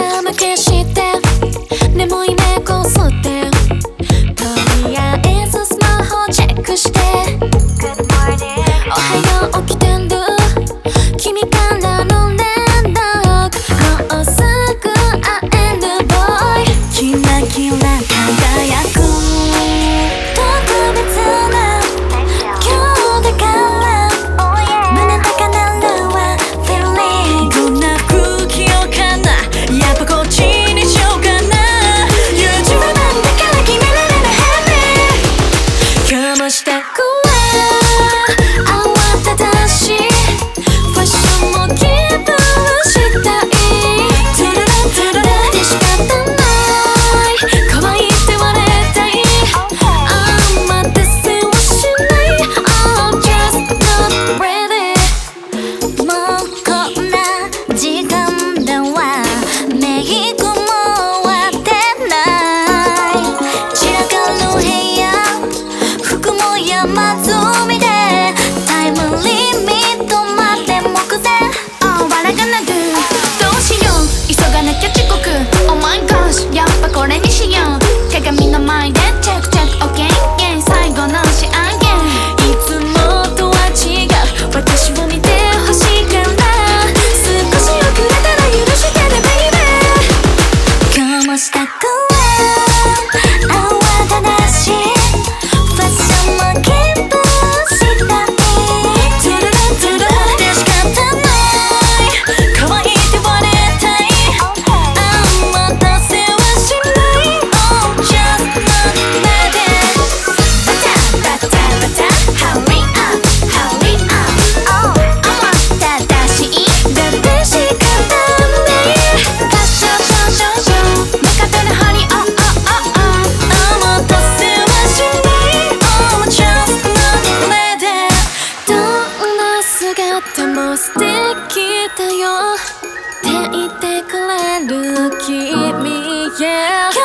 らもけしい猫そってとりあえずスマホチェックしておはよう起きてねないていてくれる君、yeah.